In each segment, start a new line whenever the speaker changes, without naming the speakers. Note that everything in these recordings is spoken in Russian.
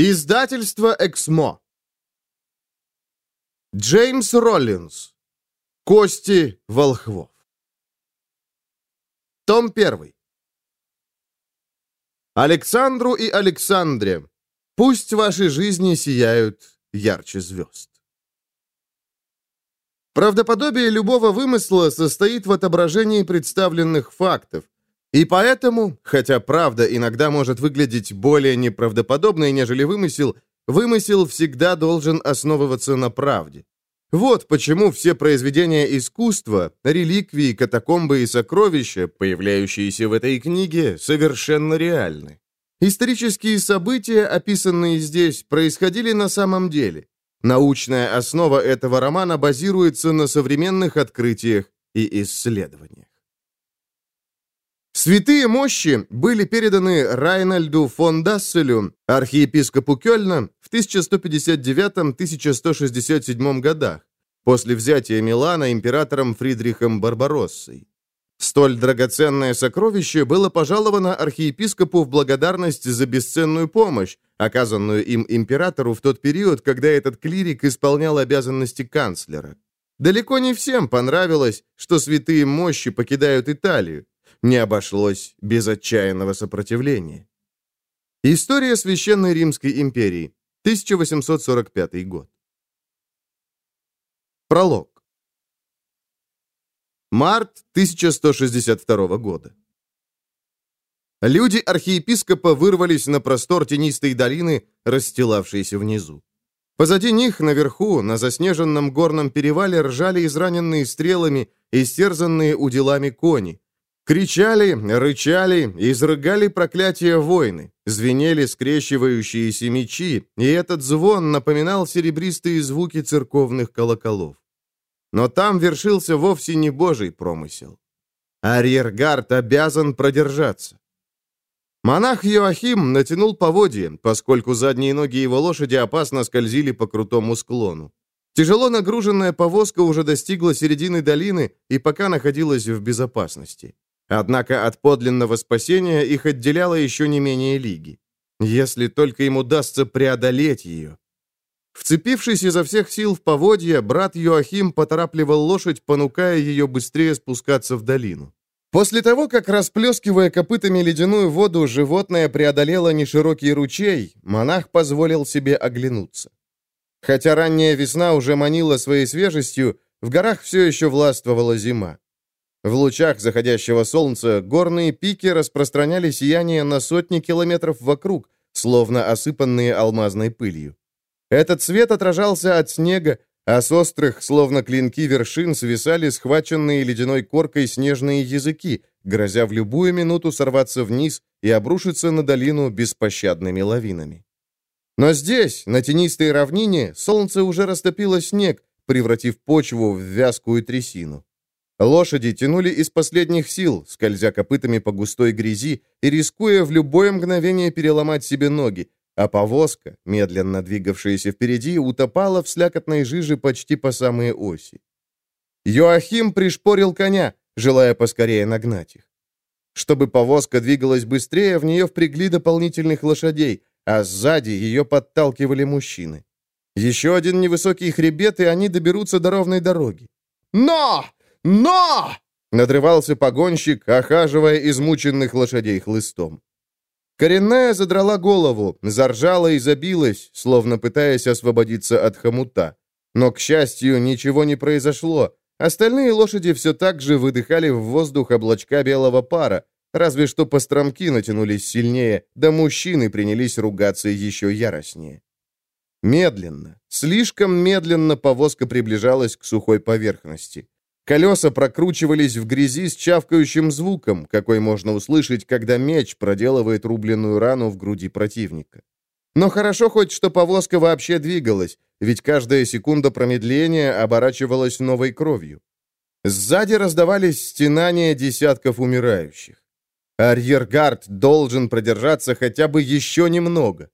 Издательство «Эксмо». Джеймс Роллинс. Кости волхвов. Том 1. Александру и Александре, пусть ваши жизни сияют ярче звезд. Правдоподобие любого вымысла состоит в отображении представленных фактов, и поэтому, хотя правда иногда может выглядеть более неправдоподобной, нежели вымысел, вымысел всегда должен основываться на правде. Вот почему все произведения искусства, реликвии, катакомбы и сокровища, появляющиеся в этой книге, совершенно реальны. Исторические события, описанные здесь, происходили на самом деле. Научная основа этого романа базируется на современных открытиях и исследованиях. Святые мощи были переданы Райнальду фон Дасселю, архиепископу Кёльна, в 1159-1167 годах, после взятия Милана императором Фридрихом Барбароссой. Столь драгоценное сокровище было пожаловано архиепископу в благодарность за бесценную помощь, оказанную им императору в тот период, когда этот клирик исполнял обязанности канцлера. Далеко не всем понравилось, что святые мощи покидают Италию, не обошлось без отчаянного сопротивления. История Священной Римской империи, 1845 год. Пролог. Март 1162 года. Люди архиепископа вырвались на простор тенистой долины, расстилавшейся внизу. Позади них, наверху, на заснеженном горном перевале, ржали израненные стрелами и стерзанные уделами кони, Кричали, рычали, изрыгали проклятия войны, звенели скрещивающиеся мечи, и этот звон напоминал серебристые звуки церковных колоколов. Но там вершился вовсе не божий промысел. Арьергард обязан продержаться. Монах Йоахим натянул поводья, поскольку задние ноги его лошади опасно скользили по крутому склону. Тяжело нагруженная повозка уже достигла середины долины и пока находилась в безопасности. Однако от подлинного спасения их отделяло еще не менее лиги. Если только им удастся преодолеть ее. Вцепившись изо всех сил в поводья, брат Йоахим поторапливал лошадь, понукая ее быстрее спускаться в долину. После того, как, расплескивая копытами ледяную воду, животное преодолело неширокий ручей, монах позволил себе оглянуться. Хотя ранняя весна уже манила своей свежестью, в горах все еще властвовала зима. В лучах заходящего солнца горные пики распространяли сияние на сотни километров вокруг, словно осыпанные алмазной пылью. Этот свет отражался от снега, а с острых, словно клинки вершин, свисали схваченные ледяной коркой снежные языки, грозя в любую минуту сорваться вниз и обрушиться на долину беспощадными лавинами. Но здесь, на тенистой равнине, солнце уже растопило снег, превратив почву в вязкую трясину. Лошади тянули из последних сил, скользя копытами по густой грязи и рискуя в любое мгновение переломать себе ноги, а повозка, медленно двигавшаяся впереди, утопала в слякотной жиже почти по самые оси. Йоахим пришпорил коня, желая поскорее нагнать их. Чтобы повозка двигалась быстрее, в нее впрягли дополнительных лошадей, а сзади ее подталкивали мужчины. Еще один невысокий хребет, и они доберутся до ровной дороги. «Но!» «Но!» — надрывался погонщик, охаживая измученных лошадей хлыстом. Коренная задрала голову, заржала и забилась, словно пытаясь освободиться от хомута. Но, к счастью, ничего не произошло. Остальные лошади все так же выдыхали в воздух облачка белого пара, разве что постромки натянулись сильнее, да мужчины принялись ругаться еще яростнее. Медленно, слишком медленно повозка приближалась к сухой поверхности. Колеса прокручивались в грязи с чавкающим звуком, какой можно услышать, когда меч проделывает рубленную рану в груди противника. Но хорошо хоть, что повозка вообще двигалась, ведь каждая секунда промедления оборачивалась новой кровью. Сзади раздавались стенания десятков умирающих. Арьергард должен продержаться хотя бы еще немного.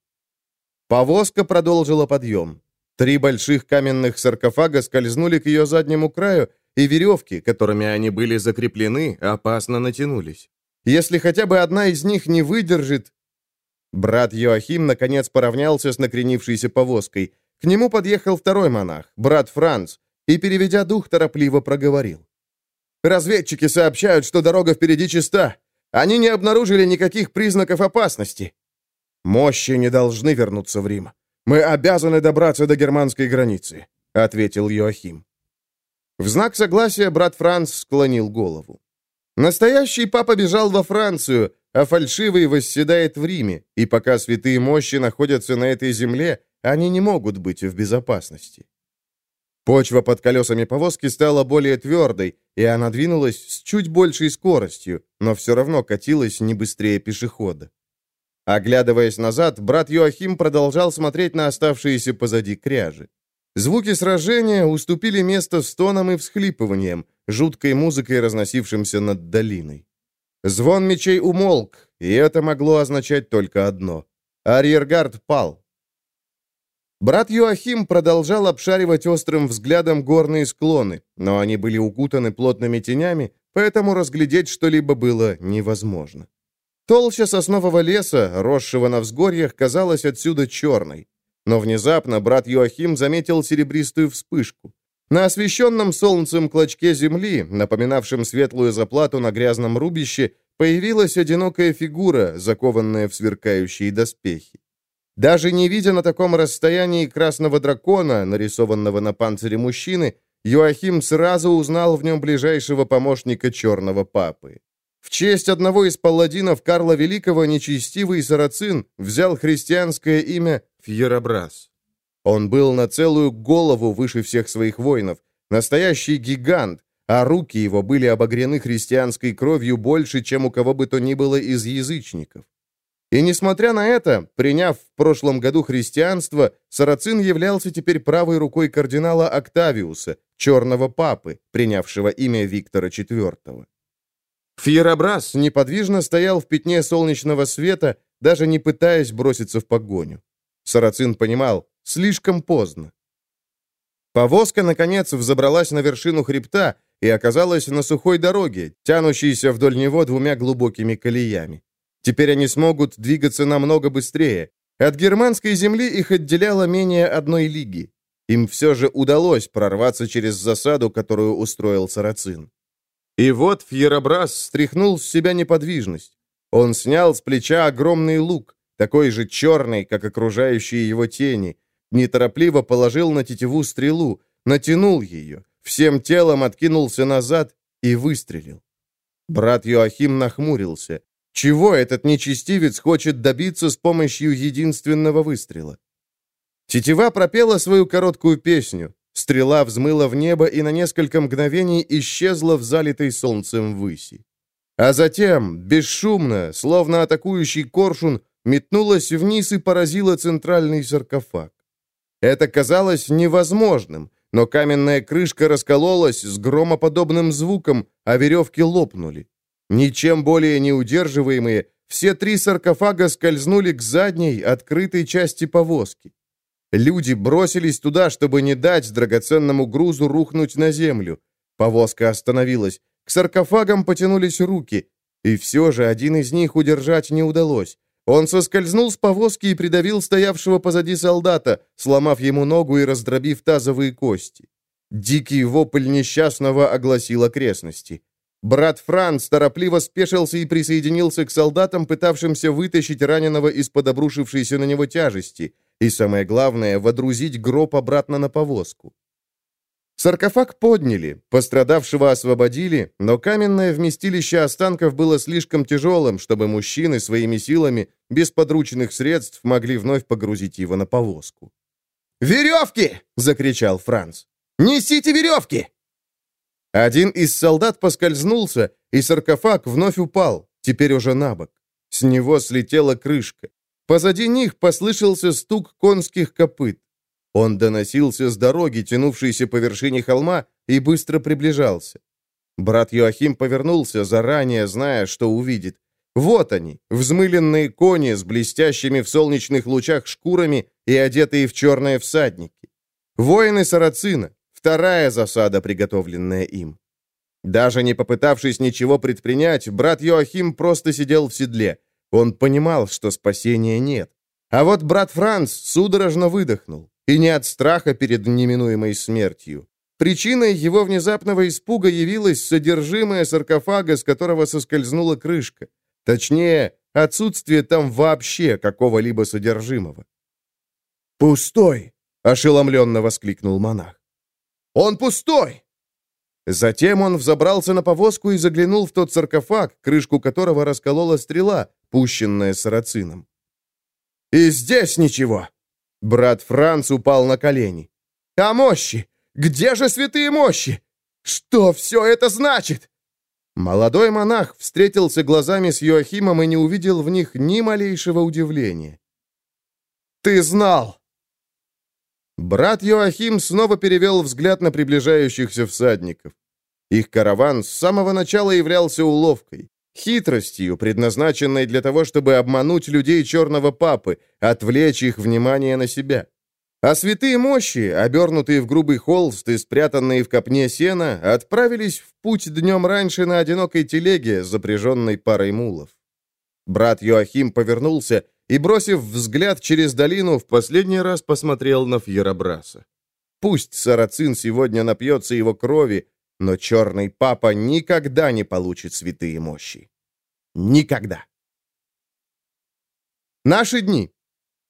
Повозка продолжила подъем. Три больших каменных саркофага скользнули к ее заднему краю, и веревки, которыми они были закреплены, опасно натянулись. Если хотя бы одна из них не выдержит... Брат Йоахим, наконец, поравнялся с накренившейся повозкой. К нему подъехал второй монах, брат Франц, и, переведя дух, торопливо проговорил. «Разведчики сообщают, что дорога впереди чиста. Они не обнаружили никаких признаков опасности. Мощи не должны вернуться в Рим. Мы обязаны добраться до германской границы», — ответил Йоахим. В знак согласия брат Франц склонил голову. Настоящий папа бежал во Францию, а фальшивый восседает в Риме, и пока святые мощи находятся на этой земле, они не могут быть в безопасности. Почва под колесами повозки стала более твердой, и она двинулась с чуть большей скоростью, но все равно катилась не быстрее пешехода. Оглядываясь назад, брат Йоахим продолжал смотреть на оставшиеся позади кряжи. Звуки сражения уступили место стонам и всхлипываниям, жуткой музыкой, разносившимся над долиной. Звон мечей умолк, и это могло означать только одно. Арьергард пал. Брат Юахим продолжал обшаривать острым взглядом горные склоны, но они были укутаны плотными тенями, поэтому разглядеть что-либо было невозможно. Толща соснового леса, росшего на взгорьях, казалась отсюда черной. Но внезапно брат Юахим заметил серебристую вспышку. На освещенном солнцем клочке земли, напоминавшем светлую заплату на грязном рубище, появилась одинокая фигура, закованная в сверкающие доспехи. Даже не видя на таком расстоянии красного дракона, нарисованного на панцире мужчины, Юахим сразу узнал в нем ближайшего помощника черного папы. В честь одного из палладинов Карла Великого нечестивый сарацин взял христианское имя Фьерабрас. Он был на целую голову выше всех своих воинов, настоящий гигант, а руки его были обогрены христианской кровью больше, чем у кого бы то ни было из язычников. И несмотря на это, приняв в прошлом году христианство, Сарацин являлся теперь правой рукой кардинала Октавиуса, черного папы, принявшего имя Виктора IV. Фьерабрас неподвижно стоял в пятне солнечного света, даже не пытаясь броситься в погоню. Сарацин понимал, слишком поздно. Повозка, наконец, взобралась на вершину хребта и оказалась на сухой дороге, тянущейся вдоль него двумя глубокими колеями. Теперь они смогут двигаться намного быстрее. От германской земли их отделяло менее одной лиги. Им все же удалось прорваться через засаду, которую устроил Сарацин. И вот Фьеробрас стряхнул с себя неподвижность. Он снял с плеча огромный лук, такой же черный, как окружающие его тени, неторопливо положил на тетиву стрелу, натянул ее, всем телом откинулся назад и выстрелил. Брат Йоахим нахмурился. Чего этот нечестивец хочет добиться с помощью единственного выстрела? Тетива пропела свою короткую песню. Стрела взмыла в небо и на несколько мгновений исчезла в залитой солнцем выси. А затем, бесшумно, словно атакующий коршун, метнулась вниз и поразила центральный саркофаг. Это казалось невозможным, но каменная крышка раскололась с громоподобным звуком, а веревки лопнули. Ничем более не удерживаемые, все три саркофага скользнули к задней, открытой части повозки. Люди бросились туда, чтобы не дать драгоценному грузу рухнуть на землю. Повозка остановилась. К саркофагам потянулись руки. И все же один из них удержать не удалось. Он соскользнул с повозки и придавил стоявшего позади солдата, сломав ему ногу и раздробив тазовые кости. Дикий вопль несчастного огласил окрестности. Брат Франц торопливо спешился и присоединился к солдатам, пытавшимся вытащить раненого из-под обрушившейся на него тяжести, и, самое главное, водрузить гроб обратно на повозку. Саркофаг подняли, пострадавшего освободили, но каменное вместилище останков было слишком тяжелым, чтобы мужчины своими силами, без подручных средств, могли вновь погрузить его на повозку. «Веревки!» — закричал Франц. «Несите веревки!» Один из солдат поскользнулся, и саркофаг вновь упал, теперь уже на бок. С него слетела крышка. Позади них послышался стук конских копыт. Он доносился с дороги, тянувшейся по вершине холма, и быстро приближался. Брат Йоахим повернулся, заранее зная, что увидит. Вот они, взмыленные кони с блестящими в солнечных лучах шкурами и одетые в черные всадники. Воины Сарацина, Вторая засада, приготовленная им. Даже не попытавшись ничего предпринять, брат Йоахим просто сидел в седле. Он понимал, что спасения нет. А вот брат Франц судорожно выдохнул. И не от страха перед неминуемой смертью. Причиной его внезапного испуга явилось содержимое саркофага, с которого соскользнула крышка. Точнее, отсутствие там вообще какого-либо содержимого. «Пустой!» — ошеломленно воскликнул монах. «Он пустой!» Затем он взобрался на повозку и заглянул в тот саркофаг, крышку которого расколола стрела, пущенная сарацином. «И здесь ничего!» Брат Франц упал на колени. «А мощи? Где же святые мощи? Что все это значит?» Молодой монах встретился глазами с Йоахимом и не увидел в них ни малейшего удивления. «Ты знал!» Брат Йоахим снова перевел взгляд на приближающихся всадников. Их караван с самого начала являлся уловкой, хитростью, предназначенной для того, чтобы обмануть людей Черного Папы, отвлечь их внимание на себя. А святые мощи, обернутые в грубый холст и спрятанные в копне сена, отправились в путь днем раньше на одинокой телеге, запряженной парой мулов. Брат Йоахим повернулся и, бросив взгляд через долину, в последний раз посмотрел на Фьерабраса. Пусть Сарацин сегодня напьется его крови, но черный папа никогда не получит святые мощи. Никогда. Наши дни.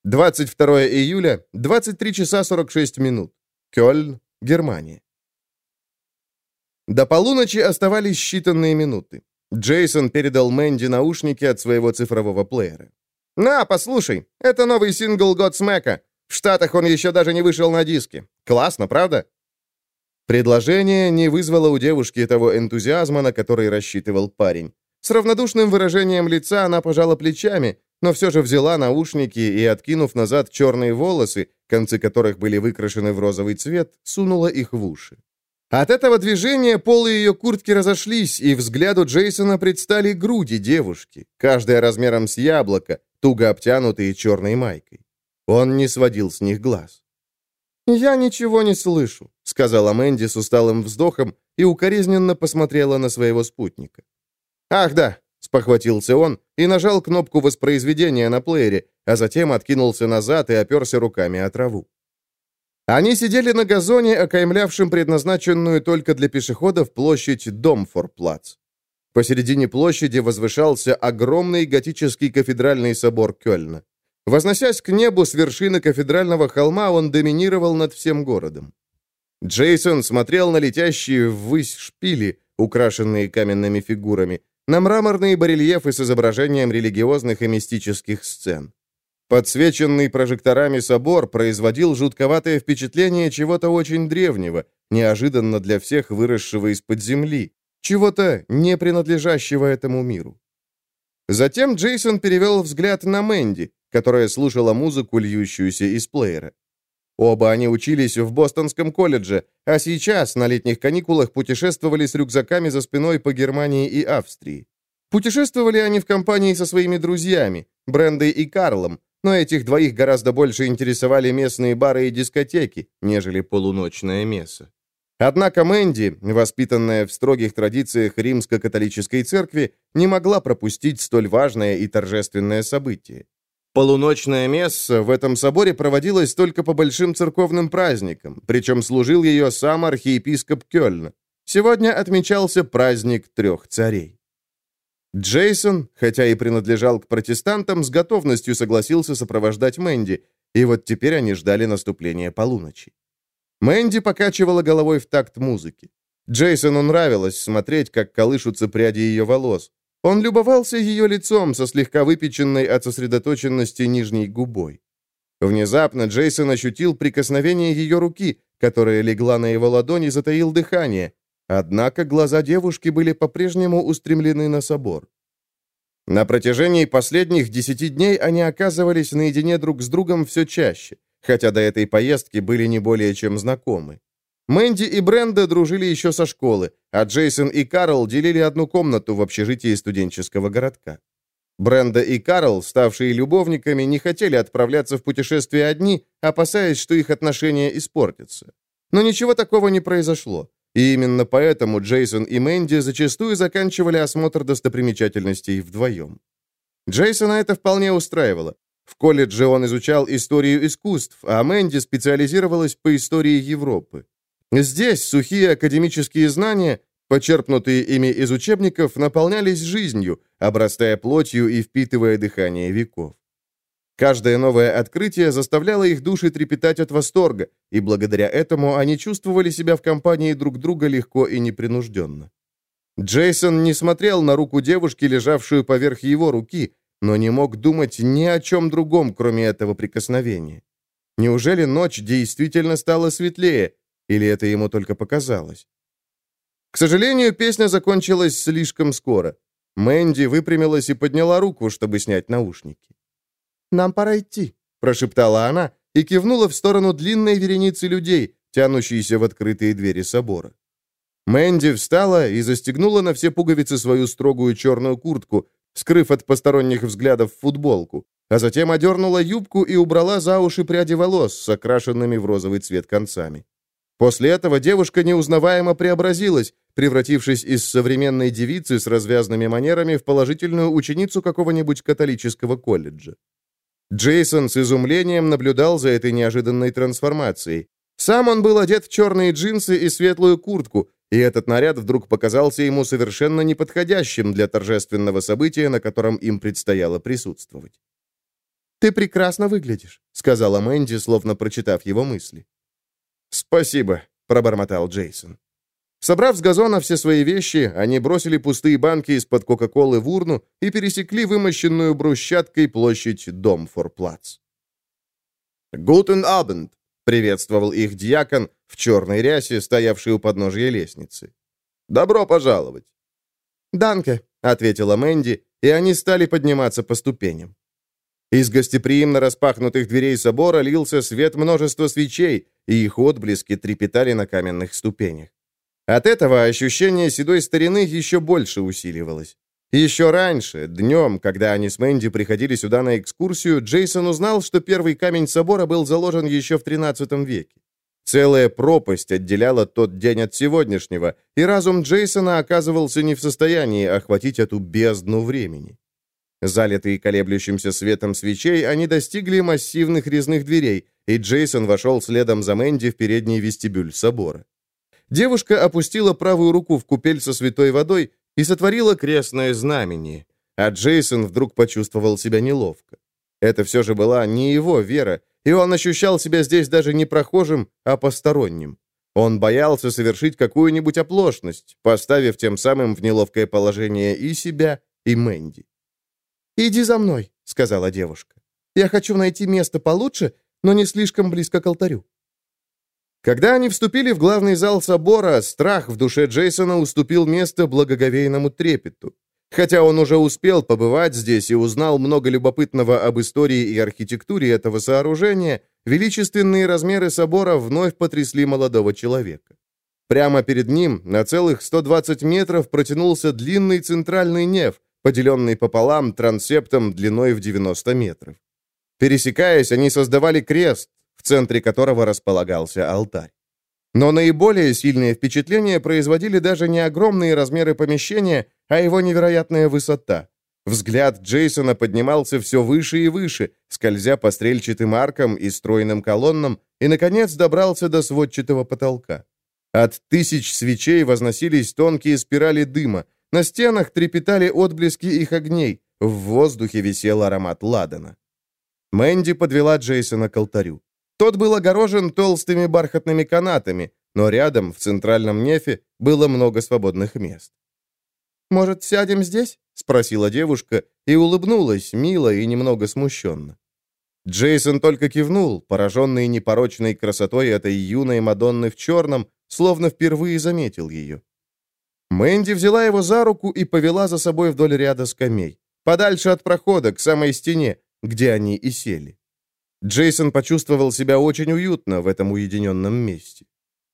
22 июля, 23 часа 46 минут. Кёльн, Германия. До полуночи оставались считанные минуты. Джейсон передал Мэнди наушники от своего цифрового плеера. «На, послушай, это новый сингл Годсмэка. В Штатах он еще даже не вышел на диске. Классно, правда?» Предложение не вызвало у девушки того энтузиазма, на который рассчитывал парень. С равнодушным выражением лица она пожала плечами, но все же взяла наушники и, откинув назад черные волосы, концы которых были выкрашены в розовый цвет, сунула их в уши. От этого движения полы ее куртки разошлись, и взгляду Джейсона предстали груди девушки, каждая размером с яблоко, туго обтянутые черной майкой. Он не сводил с них глаз. «Я ничего не слышу», — сказала Мэнди с усталым вздохом и укоризненно посмотрела на своего спутника. «Ах да, Спохватился он и нажал кнопку воспроизведения на плеере, а затем откинулся назад и оперся руками о траву. Они сидели на газоне, окаймлявшем предназначенную только для пешеходов площадь Домфорплац. Посередине площади возвышался огромный готический кафедральный собор Кёльна. Возносясь к небу с вершины кафедрального холма, он доминировал над всем городом. Джейсон смотрел на летящие ввысь шпили, украшенные каменными фигурами, на мраморные барельефы с изображением религиозных и мистических сцен. Подсвеченный прожекторами собор производил жутковатое впечатление чего-то очень древнего, неожиданно для всех выросшего из-под земли, чего-то не принадлежащего этому миру. Затем Джейсон перевел взгляд на Мэнди, которая слушала музыку, льющуюся из плеера. Оба они учились в Бостонском колледже, а сейчас на летних каникулах путешествовали с рюкзаками за спиной по Германии и Австрии. Путешествовали они в компании со своими друзьями, Брендой и Карлом, но этих двоих гораздо больше интересовали местные бары и дискотеки, нежели полуночное место. Однако Мэнди, воспитанная в строгих традициях римско-католической церкви, не могла пропустить столь важное и торжественное событие. Полуночная месса в этом соборе проводилась только по большим церковным праздникам, причем служил ее сам архиепископ Кёльна. Сегодня отмечался праздник трех царей. Джейсон, хотя и принадлежал к протестантам, с готовностью согласился сопровождать Мэнди, и вот теперь они ждали наступления полуночи. Мэнди покачивала головой в такт музыки. Джейсону нравилось смотреть, как колышутся пряди ее волос. Он любовался ее лицом со слегка выпеченной от сосредоточенности нижней губой. Внезапно Джейсон ощутил прикосновение ее руки, которая легла на его ладони и затаил дыхание, однако глаза девушки были по-прежнему устремлены на собор. На протяжении последних десяти дней они оказывались наедине друг с другом все чаще, хотя до этой поездки были не более чем знакомы. Мэнди и Бренда дружили еще со школы, а Джейсон и Карл делили одну комнату в общежитии студенческого городка. Бренда и Карл, ставшие любовниками, не хотели отправляться в путешествие одни, опасаясь, что их отношения испортятся. Но ничего такого не произошло. И именно поэтому Джейсон и Мэнди зачастую заканчивали осмотр достопримечательностей вдвоем. Джейсона это вполне устраивало. В колледже он изучал историю искусств, а Мэнди специализировалась по истории Европы. Здесь сухие академические знания, почерпнутые ими из учебников, наполнялись жизнью, обрастая плотью и впитывая дыхание веков. Каждое новое открытие заставляло их души трепетать от восторга, и благодаря этому они чувствовали себя в компании друг друга легко и непринужденно. Джейсон не смотрел на руку девушки, лежавшую поверх его руки, но не мог думать ни о чем другом, кроме этого прикосновения. Неужели ночь действительно стала светлее, или это ему только показалось? К сожалению, песня закончилась слишком скоро. Мэнди выпрямилась и подняла руку, чтобы снять наушники. «Нам пора идти», — прошептала она и кивнула в сторону длинной вереницы людей, тянущейся в открытые двери собора. Мэнди встала и застегнула на все пуговицы свою строгую черную куртку, скрыв от посторонних взглядов футболку, а затем одернула юбку и убрала за уши пряди волос с окрашенными в розовый цвет концами. После этого девушка неузнаваемо преобразилась, превратившись из современной девицы с развязными манерами в положительную ученицу какого-нибудь католического колледжа. Джейсон с изумлением наблюдал за этой неожиданной трансформацией. Сам он был одет в черные джинсы и светлую куртку, и этот наряд вдруг показался ему совершенно неподходящим для торжественного события, на котором им предстояло присутствовать. «Ты прекрасно выглядишь», — сказала Мэнди, словно прочитав его мысли. «Спасибо», — пробормотал Джейсон. Собрав с газона все свои вещи, они бросили пустые банки из-под Кока-Колы в урну и пересекли вымощенную брусчаткой площадь Домфорплац. «Гутен Абенд», — приветствовал их дьякон в черной рясе, стоявший у подножия лестницы. «Добро пожаловать!» «Данке», — ответила Мэнди, и они стали подниматься по ступеням. Из гостеприимно распахнутых дверей собора лился свет множества свечей, и их отблески трепетали на каменных ступенях. От этого ощущение седой старины еще больше усиливалось. Еще раньше, днем, когда они с Мэнди приходили сюда на экскурсию, Джейсон узнал, что первый камень собора был заложен еще в XIII веке. Целая пропасть отделяла тот день от сегодняшнего, и разум Джейсона оказывался не в состоянии охватить эту бездну времени. Залитые колеблющимся светом свечей, они достигли массивных резных дверей, и Джейсон вошел следом за Мэнди в передний вестибюль собора. Девушка опустила правую руку в купель со святой водой и сотворила крестное знамение, а Джейсон вдруг почувствовал себя неловко. Это все же была не его вера, и он ощущал себя здесь даже не прохожим, а посторонним. Он боялся совершить какую-нибудь оплошность, поставив тем самым в неловкое положение и себя, и Мэнди. «Иди за мной», — сказала девушка. «Я хочу найти место получше, но не слишком близко к алтарю». Когда они вступили в главный зал собора, страх в душе Джейсона уступил место благоговейному трепету. Хотя он уже успел побывать здесь и узнал много любопытного об истории и архитектуре этого сооружения, величественные размеры собора вновь потрясли молодого человека. Прямо перед ним, на целых 120 метров, протянулся длинный центральный неф, поделенный пополам трансептом длиной в 90 метров. Пересекаясь, они создавали крест, в центре которого располагался алтарь. Но наиболее сильное впечатление производили даже не огромные размеры помещения, а его невероятная высота. Взгляд Джейсона поднимался все выше и выше, скользя по стрельчатым аркам и стройным колоннам, и, наконец, добрался до сводчатого потолка. От тысяч свечей возносились тонкие спирали дыма, на стенах трепетали отблески их огней, в воздухе висел аромат ладана. Мэнди подвела Джейсона к алтарю. Тот был огорожен толстыми бархатными канатами, но рядом, в центральном нефе, было много свободных мест. «Может, сядем здесь?» — спросила девушка и улыбнулась, мило и немного смущенно. Джейсон только кивнул, пораженный непорочной красотой этой юной Мадонны в черном, словно впервые заметил ее. Мэнди взяла его за руку и повела за собой вдоль ряда скамей, подальше от прохода, к самой стене, где они и сели. Джейсон почувствовал себя очень уютно в этом уединенном месте.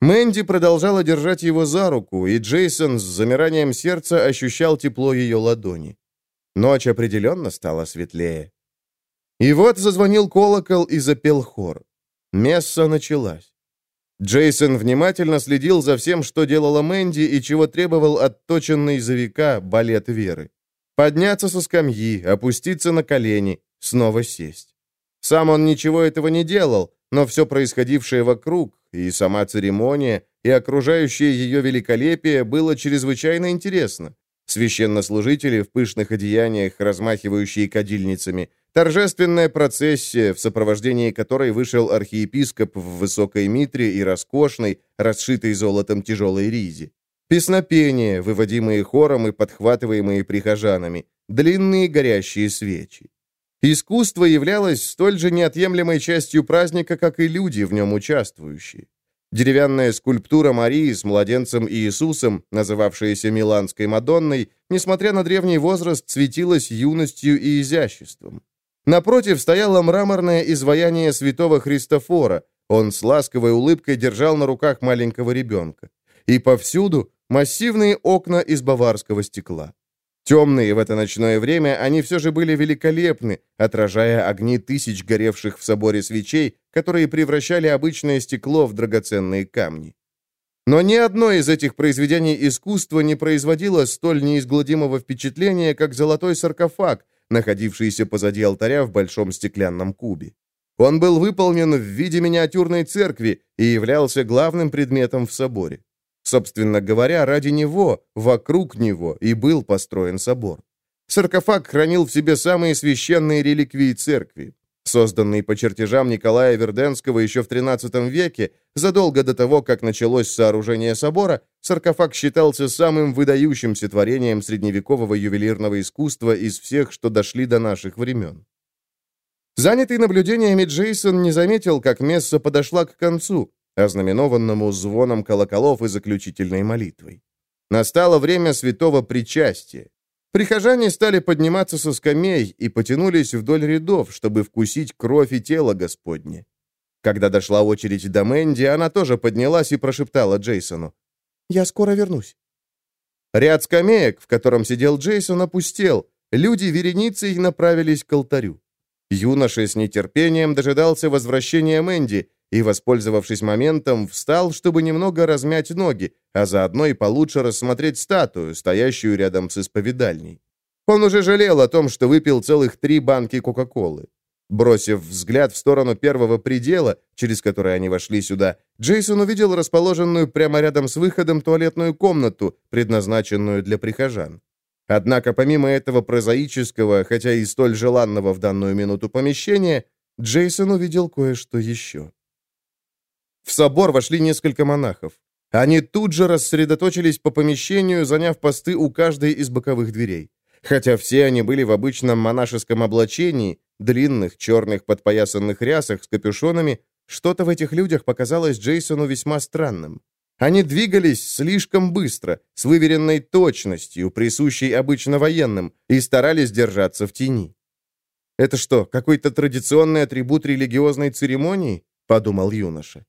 Мэнди продолжала держать его за руку, и Джейсон с замиранием сердца ощущал тепло ее ладони. Ночь определенно стала светлее. И вот зазвонил колокол и запел хор. Месса началась. Джейсон внимательно следил за всем, что делала Мэнди и чего требовал отточенный за века балет веры. Подняться со скамьи, опуститься на колени, снова сесть. Сам он ничего этого не делал, но все происходившее вокруг, и сама церемония, и окружающее ее великолепие было чрезвычайно интересно. Священнослужители в пышных одеяниях, размахивающие кадильницами, торжественная процессия, в сопровождении которой вышел архиепископ в высокой митре и роскошной, расшитой золотом тяжелой ризе. Песнопения, выводимые хором и подхватываемые прихожанами, длинные горящие свечи. Искусство являлось столь же неотъемлемой частью праздника, как и люди, в нем участвующие. Деревянная скульптура Марии с младенцем Иисусом, называвшаяся Миланской Мадонной, несмотря на древний возраст, светилась юностью и изяществом. Напротив стояло мраморное изваяние святого Христофора. Он с ласковой улыбкой держал на руках маленького ребенка. И повсюду массивные окна из баварского стекла. Темные в это ночное время, они все же были великолепны, отражая огни тысяч горевших в соборе свечей, которые превращали обычное стекло в драгоценные камни. Но ни одно из этих произведений искусства не производило столь неизгладимого впечатления, как золотой саркофаг, находившийся позади алтаря в большом стеклянном кубе. Он был выполнен в виде миниатюрной церкви и являлся главным предметом в соборе. Собственно говоря, ради него, вокруг него и был построен собор. Саркофаг хранил в себе самые священные реликвии церкви. Созданный по чертежам Николая Верденского еще в XIII веке, задолго до того, как началось сооружение собора, саркофаг считался самым выдающимся творением средневекового ювелирного искусства из всех, что дошли до наших времен. Занятый наблюдениями Джейсон не заметил, как месса подошла к концу, ознаменованному звоном колоколов и заключительной молитвой. Настало время святого причастия. Прихожане стали подниматься со скамей и потянулись вдоль рядов, чтобы вкусить кровь и тело Господне. Когда дошла очередь до Мэнди, она тоже поднялась и прошептала Джейсону. «Я скоро вернусь». Ряд скамеек, в котором сидел Джейсон, опустел. Люди вереницей направились к алтарю. Юноша с нетерпением дожидался возвращения Мэнди, и, воспользовавшись моментом, встал, чтобы немного размять ноги, а заодно и получше рассмотреть статую, стоящую рядом с исповедальней. Он уже жалел о том, что выпил целых три банки Кока-Колы. Бросив взгляд в сторону первого предела, через который они вошли сюда, Джейсон увидел расположенную прямо рядом с выходом туалетную комнату, предназначенную для прихожан. Однако помимо этого прозаического, хотя и столь желанного в данную минуту помещения, Джейсон увидел кое-что еще. В собор вошли несколько монахов. Они тут же рассредоточились по помещению, заняв посты у каждой из боковых дверей. Хотя все они были в обычном монашеском облачении, длинных черных подпоясанных рясах с капюшонами, что-то в этих людях показалось Джейсону весьма странным. Они двигались слишком быстро, с выверенной точностью, присущей обычно военным, и старались держаться в тени. «Это что, какой-то традиционный атрибут религиозной церемонии?» — подумал юноша.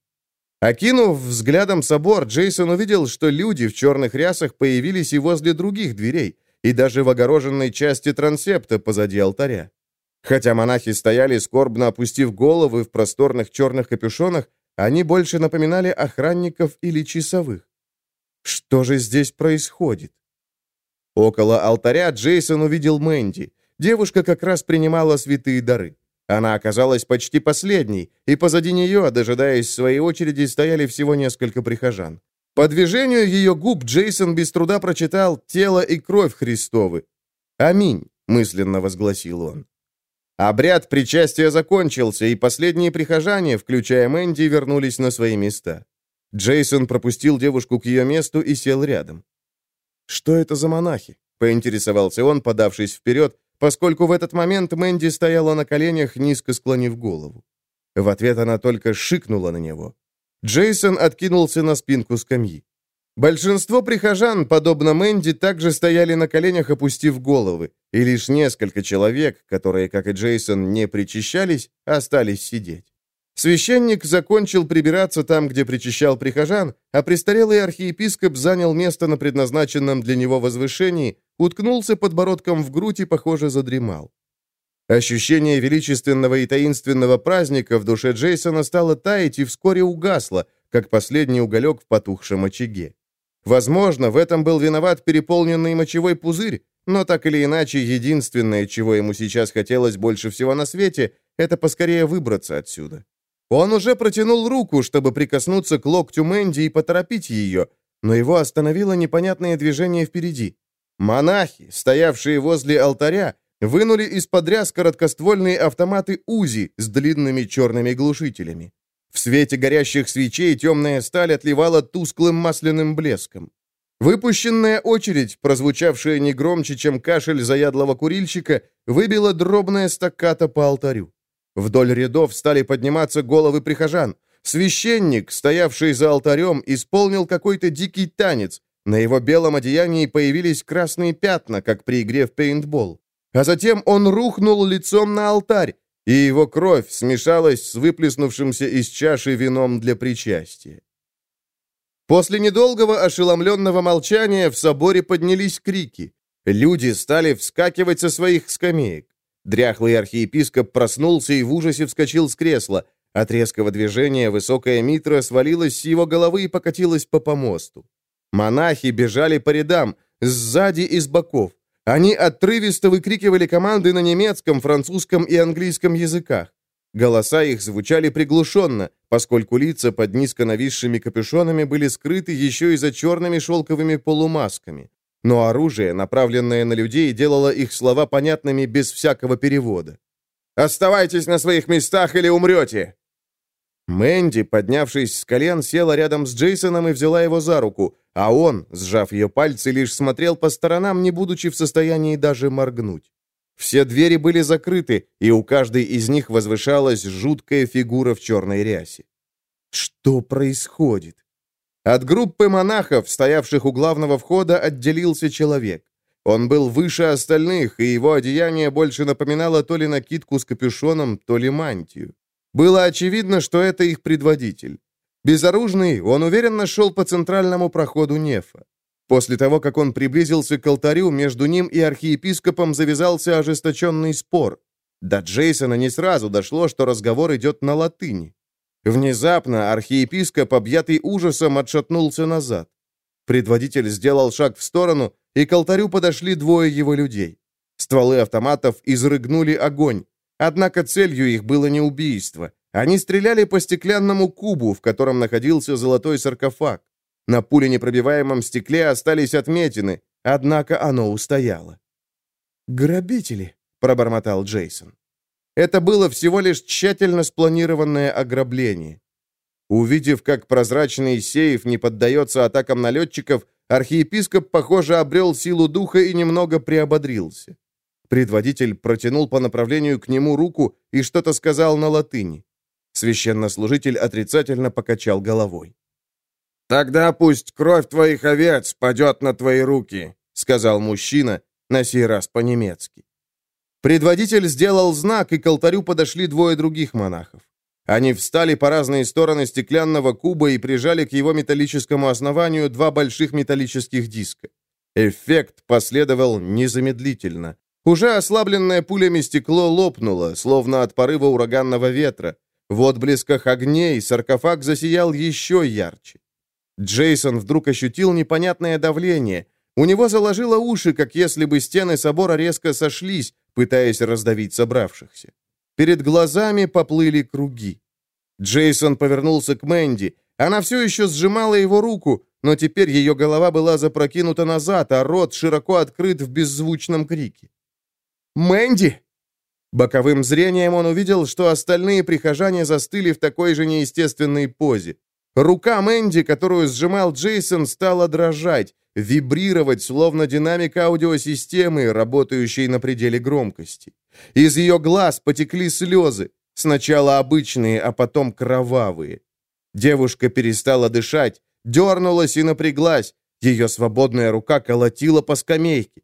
Окинув взглядом собор, Джейсон увидел, что люди в черных рясах появились и возле других дверей, и даже в огороженной части трансепта позади алтаря. Хотя монахи стояли, скорбно опустив головы в просторных черных капюшонах, они больше напоминали охранников или часовых. Что же здесь происходит? Около алтаря Джейсон увидел Мэнди. Девушка как раз принимала святые дары. Она оказалась почти последней, и позади нее, дожидаясь своей очереди, стояли всего несколько прихожан. По движению ее губ Джейсон без труда прочитал «Тело и кровь Христовы». «Аминь», — мысленно возгласил он. Обряд причастия закончился, и последние прихожане, включая Мэнди, вернулись на свои места. Джейсон пропустил девушку к ее месту и сел рядом. «Что это за монахи?» — поинтересовался он, подавшись вперед, поскольку в этот момент Мэнди стояла на коленях, низко склонив голову. В ответ она только шикнула на него. Джейсон откинулся на спинку скамьи. Большинство прихожан, подобно Мэнди, также стояли на коленях, опустив головы, и лишь несколько человек, которые, как и Джейсон, не причащались, остались сидеть. Священник закончил прибираться там, где причащал прихожан, а престарелый архиепископ занял место на предназначенном для него возвышении, уткнулся подбородком в грудь и, похоже, задремал. Ощущение величественного и таинственного праздника в душе Джейсона стало таять и вскоре угасло, как последний уголек в потухшем очаге. Возможно, в этом был виноват переполненный мочевой пузырь, но так или иначе, единственное, чего ему сейчас хотелось больше всего на свете, это поскорее выбраться отсюда. Он уже протянул руку, чтобы прикоснуться к локтю Мэнди и поторопить ее, но его остановило непонятное движение впереди. Монахи, стоявшие возле алтаря, вынули из-под ряс короткоствольные автоматы УЗИ с длинными черными глушителями. В свете горящих свечей темная сталь отливала тусклым масляным блеском. Выпущенная очередь, прозвучавшая не громче, чем кашель заядлого курильщика, выбила дробная стакката по алтарю. Вдоль рядов стали подниматься головы прихожан. Священник, стоявший за алтарем, исполнил какой-то дикий танец. На его белом одеянии появились красные пятна, как при игре в пейнтбол. А затем он рухнул лицом на алтарь, и его кровь смешалась с выплеснувшимся из чаши вином для причастия. После недолгого ошеломленного молчания в соборе поднялись крики. Люди стали вскакивать со своих скамеек. Дряхлый архиепископ проснулся и в ужасе вскочил с кресла. От резкого движения высокая митра свалилась с его головы и покатилась по помосту. Монахи бежали по рядам, сзади и с боков. Они отрывисто выкрикивали команды на немецком, французском и английском языках. Голоса их звучали приглушенно, поскольку лица под низко нависшими капюшонами были скрыты еще и за черными шелковыми полумасками. Но оружие, направленное на людей, делало их слова понятными без всякого перевода. «Оставайтесь на своих местах или умрете!» Мэнди, поднявшись с колен, села рядом с Джейсоном и взяла его за руку, а он, сжав ее пальцы, лишь смотрел по сторонам, не будучи в состоянии даже моргнуть. Все двери были закрыты, и у каждой из них возвышалась жуткая фигура в черной рясе. Что происходит? От группы монахов, стоявших у главного входа, отделился человек. Он был выше остальных, и его одеяние больше напоминало то ли накидку с капюшоном, то ли мантию. Было очевидно, что это их предводитель. Безоружный, он уверенно шел по центральному проходу Нефа. После того, как он приблизился к алтарю, между ним и архиепископом завязался ожесточенный спор. До Джейсона не сразу дошло, что разговор идет на латыни. Внезапно архиепископ, объятый ужасом, отшатнулся назад. Предводитель сделал шаг в сторону, и к алтарю подошли двое его людей. Стволы автоматов изрыгнули огонь. Однако целью их было не убийство. Они стреляли по стеклянному кубу, в котором находился золотой саркофаг. На пуленепробиваемом стекле остались отметины, однако оно устояло. «Грабители», — пробормотал Джейсон. Это было всего лишь тщательно спланированное ограбление. Увидев, как прозрачный сейф не поддается атакам налетчиков, архиепископ, похоже, обрел силу духа и немного приободрился. Предводитель протянул по направлению к нему руку и что-то сказал на латыни. Священнослужитель отрицательно покачал головой. «Тогда пусть кровь твоих овец падет на твои руки», — сказал мужчина, на сей раз по-немецки. Предводитель сделал знак, и к алтарю подошли двое других монахов. Они встали по разные стороны стеклянного куба и прижали к его металлическому основанию два больших металлических диска. Эффект последовал незамедлительно. Уже ослабленное пулями стекло лопнуло, словно от порыва ураганного ветра. В отблесках огней саркофаг засиял еще ярче. Джейсон вдруг ощутил непонятное давление. У него заложило уши, как если бы стены собора резко сошлись, пытаясь раздавить собравшихся. Перед глазами поплыли круги. Джейсон повернулся к Мэнди. Она все еще сжимала его руку, но теперь ее голова была запрокинута назад, а рот широко открыт в беззвучном крике. «Мэнди!» Боковым зрением он увидел, что остальные прихожане застыли в такой же неестественной позе. Рука Мэнди, которую сжимал Джейсон, стала дрожать, вибрировать, словно динамик аудиосистемы, работающей на пределе громкости. Из ее глаз потекли слезы, сначала обычные, а потом кровавые. Девушка перестала дышать, дернулась и напряглась, ее свободная рука колотила по скамейке.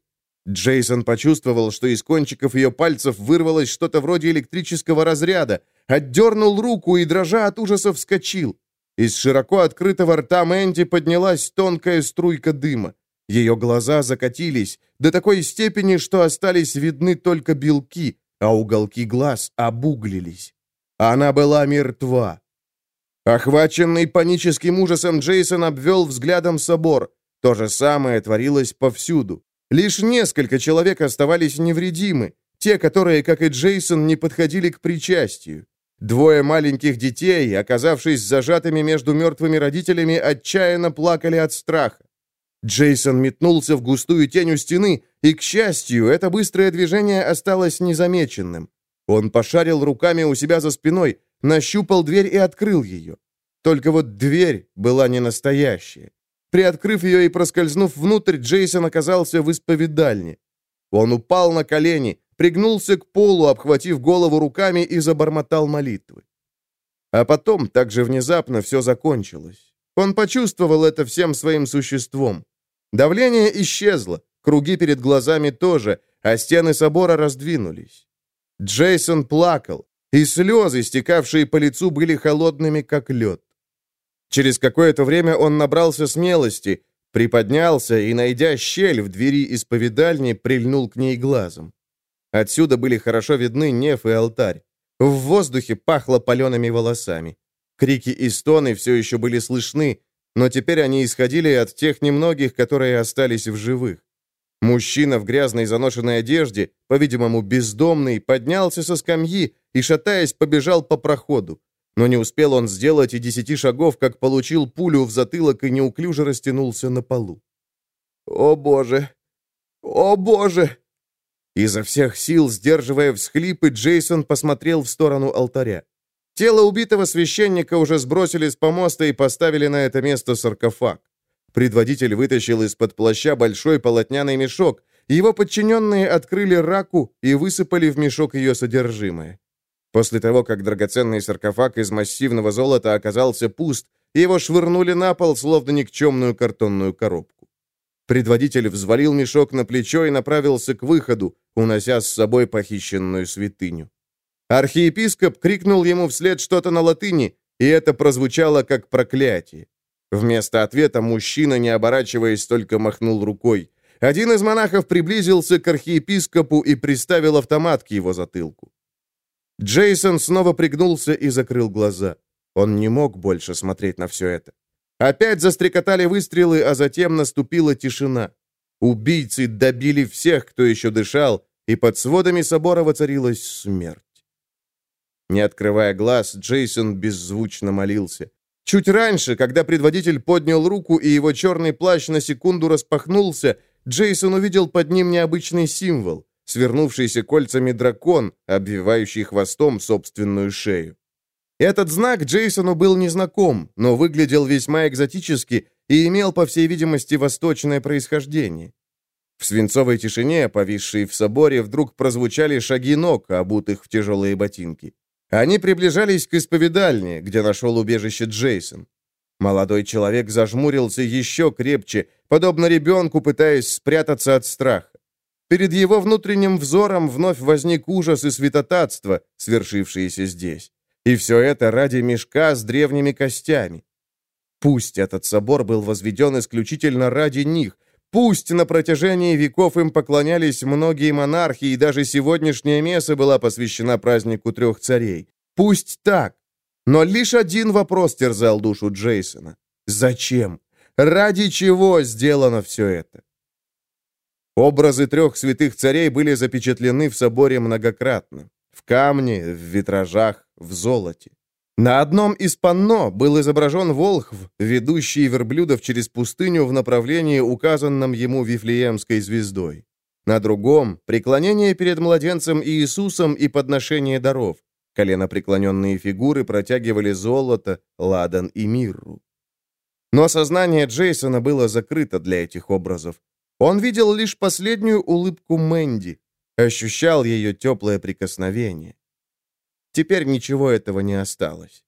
Джейсон почувствовал, что из кончиков ее пальцев вырвалось что-то вроде электрического разряда, отдернул руку и, дрожа от ужаса, вскочил. Из широко открытого рта Мэнди поднялась тонкая струйка дыма. Ее глаза закатились до такой степени, что остались видны только белки, а уголки глаз обуглились. Она была мертва. Охваченный паническим ужасом, Джейсон обвел взглядом собор. То же самое творилось повсюду. Лишь несколько человек оставались невредимы, те, которые, как и Джейсон, не подходили к причастию. Двое маленьких детей, оказавшись зажатыми между мертвыми родителями, отчаянно плакали от страха. Джейсон метнулся в густую тень у стены, и, к счастью, это быстрое движение осталось незамеченным. Он пошарил руками у себя за спиной, нащупал дверь и открыл ее. Только вот дверь была не настоящая. Приоткрыв ее и проскользнув внутрь, Джейсон оказался в исповедальне. Он упал на колени, пригнулся к полу, обхватив голову руками и забормотал молитвы. А потом, так же внезапно, все закончилось. Он почувствовал это всем своим существом. Давление исчезло, круги перед глазами тоже, а стены собора раздвинулись. Джейсон плакал, и слезы, стекавшие по лицу, были холодными, как лед. Через какое-то время он набрался смелости, приподнялся и, найдя щель в двери исповедальни, прильнул к ней глазом. Отсюда были хорошо видны неф и алтарь. В воздухе пахло палеными волосами. Крики и стоны все еще были слышны, но теперь они исходили от тех немногих, которые остались в живых. Мужчина в грязной заношенной одежде, по-видимому, бездомный, поднялся со скамьи и, шатаясь, побежал по проходу. Но не успел он сделать и десяти шагов, как получил пулю в затылок и неуклюже растянулся на полу. «О, Боже! О, Боже!» Изо всех сил, сдерживая всхлипы, Джейсон посмотрел в сторону алтаря. Тело убитого священника уже сбросили с помоста и поставили на это место саркофаг. Предводитель вытащил из-под плаща большой полотняный мешок. Его подчиненные открыли раку и высыпали в мешок ее содержимое. После того, как драгоценный саркофаг из массивного золота оказался пуст, его швырнули на пол, словно никчемную картонную коробку. Предводитель взвалил мешок на плечо и направился к выходу, унося с собой похищенную святыню. Архиепископ крикнул ему вслед что-то на латыни, и это прозвучало как проклятие. Вместо ответа мужчина, не оборачиваясь, только махнул рукой. Один из монахов приблизился к архиепископу и приставил автомат к его затылку. Джейсон снова пригнулся и закрыл глаза. Он не мог больше смотреть на все это. Опять застрекотали выстрелы, а затем наступила тишина. Убийцы добили всех, кто еще дышал, и под сводами собора воцарилась смерть. Не открывая глаз, Джейсон беззвучно молился. Чуть раньше, когда предводитель поднял руку и его черный плащ на секунду распахнулся, Джейсон увидел под ним необычный символ — свернувшийся кольцами дракон, обвивающий хвостом собственную шею. Этот знак Джейсону был незнаком, но выглядел весьма экзотически и имел, по всей видимости, восточное происхождение. В свинцовой тишине, повисшей в соборе, вдруг прозвучали шаги ног, обутых в тяжелые ботинки. Они приближались к исповедальне, где нашел убежище Джейсон. Молодой человек зажмурился еще крепче, подобно ребенку, пытаясь спрятаться от страха. Перед его внутренним взором вновь возник ужас и святотатство, свершившиеся здесь. И все это ради мешка с древними костями. Пусть этот собор был возведен исключительно ради них, Пусть на протяжении веков им поклонялись многие монархи, и даже сегодняшняя месса была посвящена празднику трех царей. Пусть так. Но лишь один вопрос терзал душу Джейсона. Зачем? Ради чего сделано все это? Образы трех святых царей были запечатлены в соборе многократно. В камне, в витражах, в золоте. На одном из панно был изображен Волхв, ведущий верблюдов через пустыню в направлении, указанном ему Вифлеемской звездой. На другом — преклонение перед младенцем Иисусом и подношение даров. Коленопреклоненные фигуры протягивали золото, ладан и мирру. Но сознание Джейсона было закрыто для этих образов. Он видел лишь последнюю улыбку Мэнди, ощущал ее теплое прикосновение. Теперь ничего этого не осталось.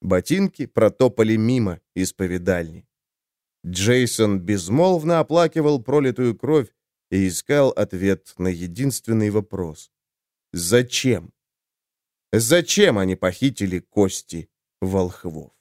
Ботинки протопали мимо исповедальни. Джейсон безмолвно оплакивал пролитую кровь и искал ответ на единственный вопрос. Зачем? Зачем они похитили кости волхвов?